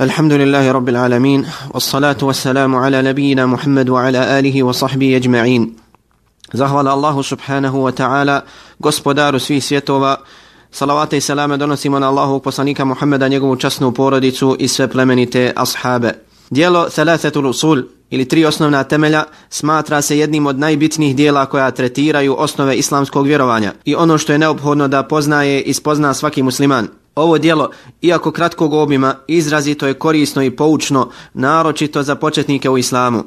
الحمد لله رب العالمين والصلاة والسلام على نبينا محمد وعلى آله وصحبه أجمعين Zahvala Allahu subhanahu wa ta'ala, gospodaru svih svjetova, salavate i salame donosimo na Allahu poslanika Muhammeda, njegovu časnu porodicu i sve plemenite ashabe. Dijelo Thalathatul Usul ili tri osnovna temelja smatra se jednim od najbitnijih dijela koja tretiraju osnove islamskog vjerovanja i ono što je neophodno da poznaje i spozna svaki musliman. Ovo dijelo, iako kratkog obima, izrazito je korisno i poučno, naročito za početnike u islamu.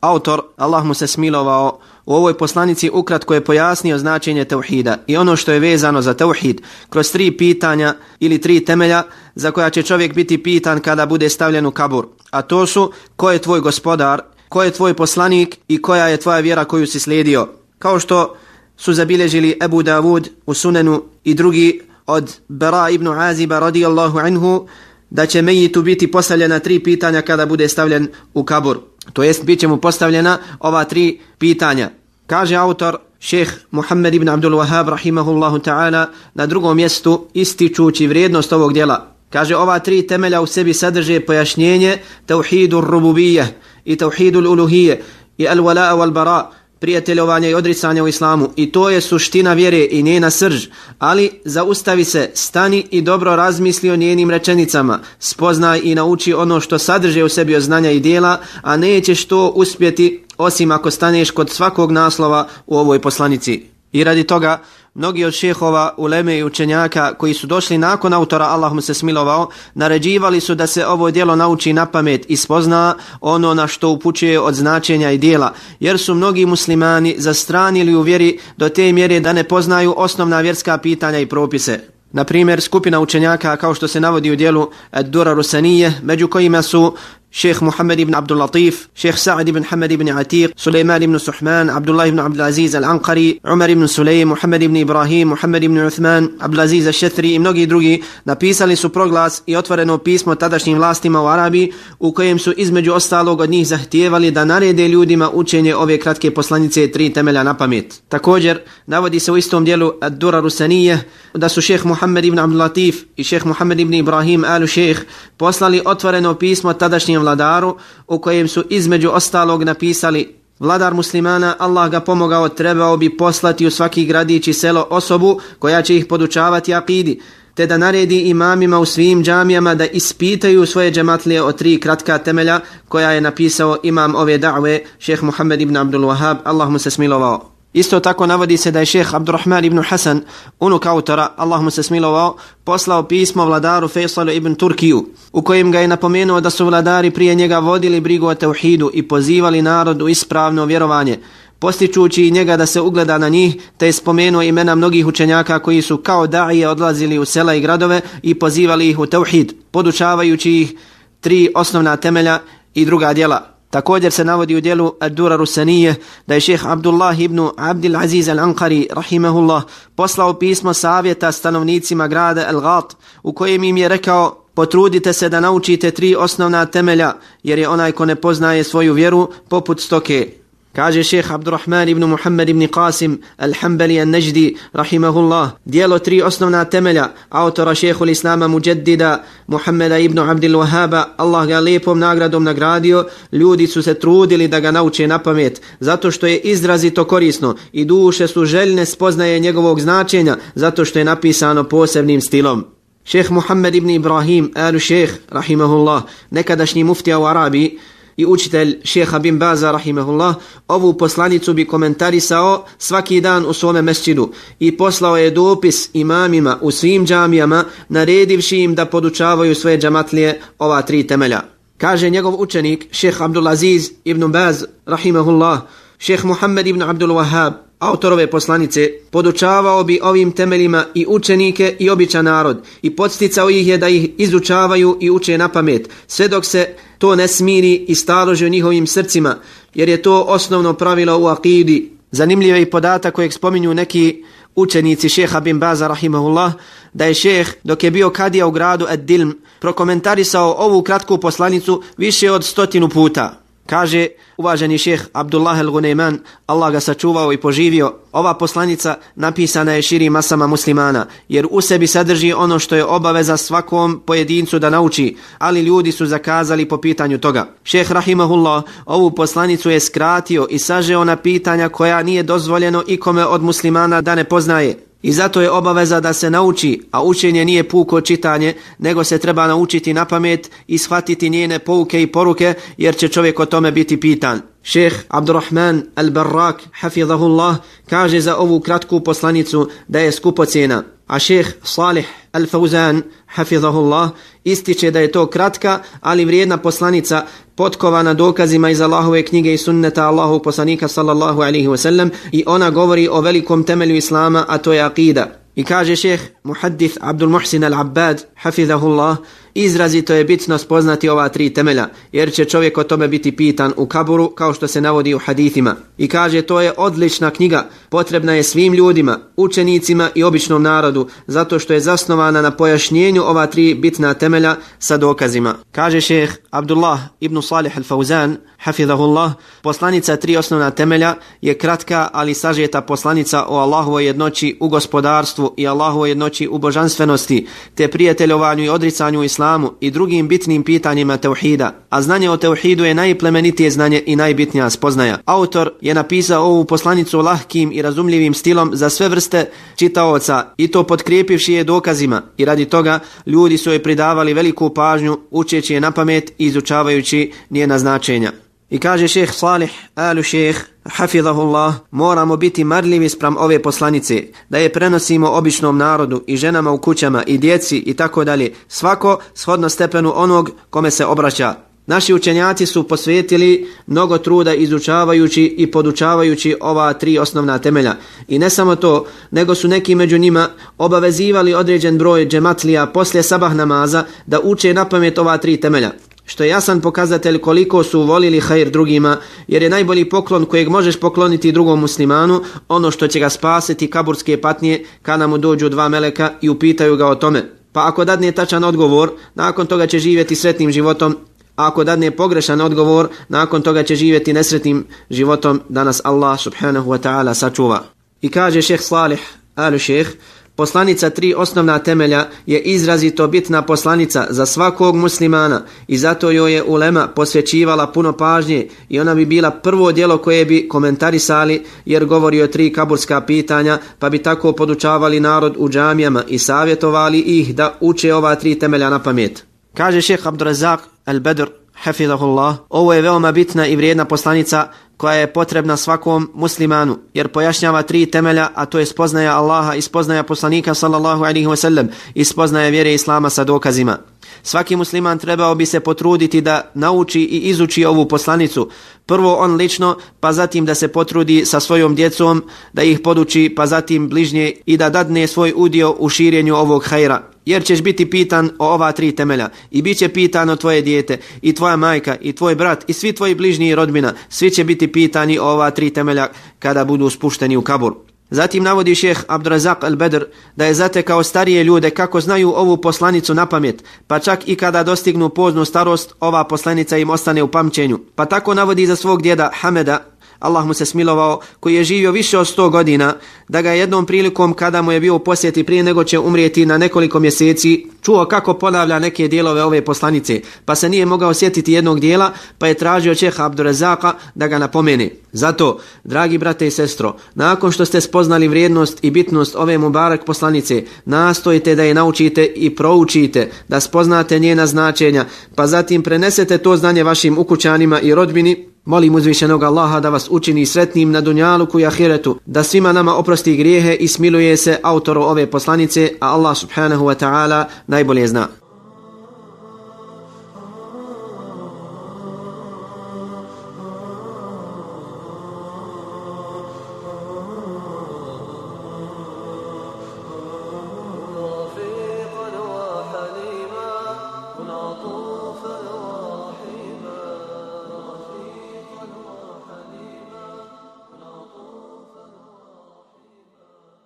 Autor, Allah mu se smilovao, u ovoj poslanici ukratko je pojasnio značenje tauhida i ono što je vezano za tauhid kroz tri pitanja ili tri temelja za koja će čovjek biti pitan kada bude stavljen u kabur. A to su ko je tvoj gospodar, ko je tvoj poslanik i koja je tvoja vjera koju si slijedio. Kao što su zabilježili Ebu Davud u Sunenu i drugi od Bara ibn Aziba radijallahu anhu da će Mejitu biti postavljena tri pitanja kada bude stavljen u kabur. To jest, bit će mu postavljena ova tri pitanja. Kaže autor, šeh Muhammed ibn Abdul Wahab, rahimahullahu ta'ala, na drugom mjestu ističući vrijednost ovog djela. Kaže, ova tri temelja u sebi sadrže pojašnjenje tauhidu rububije i tauhidu uluhije i al-wala'a wal-bara' prijateljovanja i odricanja u islamu. I to je suština vjere i njena srž, ali zaustavi se, stani i dobro razmisli o njenim rečenicama, spoznaj i nauči ono što sadrže u sebi od znanja i dijela, a nećeš to uspjeti osim ako staneš kod svakog naslova u ovoj poslanici. I radi toga, Mnogi od šehova, uleme i učenjaka koji su došli nakon autora, Allah mu se smilovao, naređivali su da se ovo dijelo nauči na pamet i spozna ono na što upućuje od značenja i dijela, jer su mnogi muslimani zastranili u vjeri do te mjere da ne poznaju osnovna vjerska pitanja i propise. Na primjer, skupina učenjaka, kao što se navodi u dijelu Dura Rusanije, među kojima su شيخ محمد بن عبد اللطيف شيخ سعد بن حمد بن عتيق سليمان بن سحمان عبد الله بن عبد العزيز العنقري عمر بن سليم محمد بن إبراهيم محمد بن عثمان عبد العزيز الشثري i mnogi drugi napisali su proglas i otvoreno pismo tadašnjim vlastima u Arabiji u kojem su između ostalog od njih zahtijevali da narede ljudima učenje ove kratke poslanice tri temelja na pamet. Također navodi se u istom dijelu Ad-Dura Rusanije da su šeheh Muhammed ibn Abdul Latif i šeheh Muhammed ibn Ibrahim alu šeheh poslali otvoreno pismo tadašnjem vladaru u kojem su između ostalog napisali Vladar muslimana, Allah ga pomogao, trebao bi poslati u svaki gradić i selo osobu koja će ih podučavati akidi, te da naredi imamima u svim džamijama da ispitaju svoje džematlije o tri kratka temelja koja je napisao imam ove da've, šeheh Muhammed ibn Abdul Wahab, Allah mu se smilovao. Isto tako navodi se da je šeheh Abdurrahman ibn Hasan, unuk autora, Allah mu se smilovao, poslao pismo vladaru Faisalu ibn Turkiju, u kojem ga je napomenuo da su vladari prije njega vodili brigu o teuhidu i pozivali narod u ispravno vjerovanje, postičući njega da se ugleda na njih, te je spomenuo imena mnogih učenjaka koji su kao daje odlazili u sela i gradove i pozivali ih u teuhid, podučavajući ih tri osnovna temelja i druga djela. Također se navodi u dijelu Ad-Dura Rusanije da je šeheh Abdullah ibn Abdil Aziz al-Ankari, rahimahullah, poslao pismo savjeta stanovnicima grada Al-Ghat u kojem im je rekao potrudite se da naučite tri osnovna temelja jer je onaj ko ne poznaje svoju vjeru poput stoke. Kaže šeheh Abdurrahman ibn Muhammed ibn Qasim al-Hambali al-Najdi, rahimahullah, dijelo tri osnovna temelja autora šehu l-Islama Mujaddida Muhammeda ibn Abdil Wahaba, Allah ga lijepom nagradom nagradio, ljudi su se trudili da ga nauče na pamet, zato što je izrazito korisno i duše su željne spoznaje njegovog značenja, zato što je napisano posebnim stilom. Šeh Muhammed ibn Ibrahim, alu šeh, rahimahullah, nekadašnji muftija u Arabiji, i učitelj šeha bin Baza rahimahullah ovu poslanicu bi komentarisao svaki dan u svome mesčidu i poslao je dopis imamima u svim džamijama naredivši im da podučavaju svoje džamatlije ova tri temelja. Kaže njegov učenik šeha Abdulaziz ibn Baz rahimahullah šeha Muhammed ibn Abdul Wahab autorove poslanice podučavao bi ovim temeljima i učenike i običan narod i podsticao ih je da ih izučavaju i uče na pamet sve dok se to ne smiri i staloži u njihovim srcima jer je to osnovno pravilo u akidi. Zanimljiv je podatak kojeg spominju neki učenici šeha bin Baza rahimahullah da je šeh dok je bio kadija u gradu Ad-Dilm prokomentarisao ovu kratku poslanicu više od stotinu puta. Kaže uvaženi šeh Abdullah el-Guneiman, Allah ga sačuvao i poživio, ova poslanica napisana je širi masama muslimana, jer u sebi sadrži ono što je obaveza svakom pojedincu da nauči, ali ljudi su zakazali po pitanju toga. Šeh Rahimahullah ovu poslanicu je skratio i sažeo na pitanja koja nije dozvoljeno ikome od muslimana da ne poznaje. I zato je obaveza da se nauči, a učenje nije puko čitanje, nego se treba naučiti na pamet i shvatiti njene pouke i poruke, jer će čovjek o tome biti pitan. Šeh Abdurrahman al-Barrak, hafidhahullah, kaže za ovu kratku poslanicu da je skupocjena. A šeh Salih al-Fauzan, hafizahullah, ističe da je to kratka, ali vrijedna poslanica potkovana dokazima iz Allahove knjige i sunneta Allahu poslanika sallallahu alaihi wasallam i ona govori o velikom temelju Islama, a to je akida. I kaže šeh Muhaddith Abdul Muhsin al-Abbad, hafizahullah, Izrazito je bitno spoznati ova tri temelja, jer će čovjek o tome biti pitan u kaburu, kao što se navodi u hadithima. I kaže, to je odlična knjiga, potrebna je svim ljudima, učenicima i običnom narodu, zato što je zasnovana na pojašnjenju ova tri bitna temelja sa dokazima. Kaže šeheh Abdullah ibn Salih al-Fawzan, hafidahullah, poslanica tri osnovna temelja je kratka, ali sažeta poslanica o Allahovoj jednoći u gospodarstvu i Allahovoj jednoći u božanstvenosti, te prijateljovanju i odricanju islamu islamu i drugim bitnim pitanjima teuhida, a znanje o teuhidu je najplemenitije znanje i najbitnija spoznaja. Autor je napisao ovu poslanicu lahkim i razumljivim stilom za sve vrste čitaoca i to potkrijepivši je dokazima i radi toga ljudi su joj pridavali veliku pažnju učeći je na pamet i izučavajući njena značenja. I kaže šeheh Salih, alu šeheh, hafidahullah, moramo biti marljivi sprem ove poslanice, da je prenosimo običnom narodu i ženama u kućama i djeci i tako dalje, svako shodno stepenu onog kome se obraća. Naši učenjaci su posvetili mnogo truda izučavajući i podučavajući ova tri osnovna temelja. I ne samo to, nego su neki među njima obavezivali određen broj džematlija poslije sabah namaza da uče na pamet ova tri temelja što je jasan pokazatelj koliko su volili hajr drugima, jer je najbolji poklon kojeg možeš pokloniti drugom muslimanu, ono što će ga spasiti kaburske patnje kada mu dođu dva meleka i upitaju ga o tome. Pa ako dadne tačan odgovor, nakon toga će živjeti sretnim životom, a ako dadne pogrešan odgovor, nakon toga će živjeti nesretnim životom, da nas Allah subhanahu wa ta'ala sačuva. I kaže šeh Salih, alu šeh, Poslanica tri osnovna temelja je izrazito bitna poslanica za svakog muslimana i zato joj je ulema posvećivala puno pažnje i ona bi bila prvo dijelo koje bi komentarisali jer govori o tri kaburska pitanja pa bi tako podučavali narod u džamijama i savjetovali ih da uče ova tri temelja na pamet. Kaže šeheh Abdurazak al-Bedr, hafidahullah, ovo je veoma bitna i vrijedna poslanica koja je potrebna svakom muslimanu, jer pojašnjava tri temelja, a to je spoznaja Allaha i spoznaja poslanika sallallahu alaihi wasallam i spoznaja vjere Islama sa dokazima. Svaki musliman trebao bi se potruditi da nauči i izuči ovu poslanicu. Prvo on lično, pa zatim da se potrudi sa svojom djecom, da ih poduči, pa zatim bližnje i da dadne svoj udio u širenju ovog hajra. Jer ćeš biti pitan o ova tri temelja i bit će pitan o tvoje dijete i tvoja majka i tvoj brat i svi tvoji bližnji i rodbina. Svi će biti pitani o ova tri temelja kada budu spušteni u kabur. Zatim navodi šeh Abdurazak al-Bedr da je zatekao starije ljude kako znaju ovu poslanicu na pamet, pa čak i kada dostignu poznu starost, ova poslanica im ostane u pamćenju. Pa tako navodi za svog djeda Hameda, Allah mu se smilovao, koji je živio više od 100 godina, da ga jednom prilikom kada mu je bio u posjeti prije nego će umrijeti na nekoliko mjeseci, čuo kako ponavlja neke dijelove ove poslanice, pa se nije mogao sjetiti jednog dijela, pa je tražio Čeha Abdurazaka da ga napomene. Zato, dragi brate i sestro, nakon što ste spoznali vrijednost i bitnost ove Mubarak poslanice, nastojite da je naučite i proučite, da spoznate njena značenja, pa zatim prenesete to znanje vašim ukućanima i rodbini, Molim uzvišenog Allaha da vas učini sretnim na dunjaluku i ahiretu, da svima nama oprosti grijehe i smiluje se autoru ove poslanice, a Allah subhanahu wa ta'ala najbolje zna.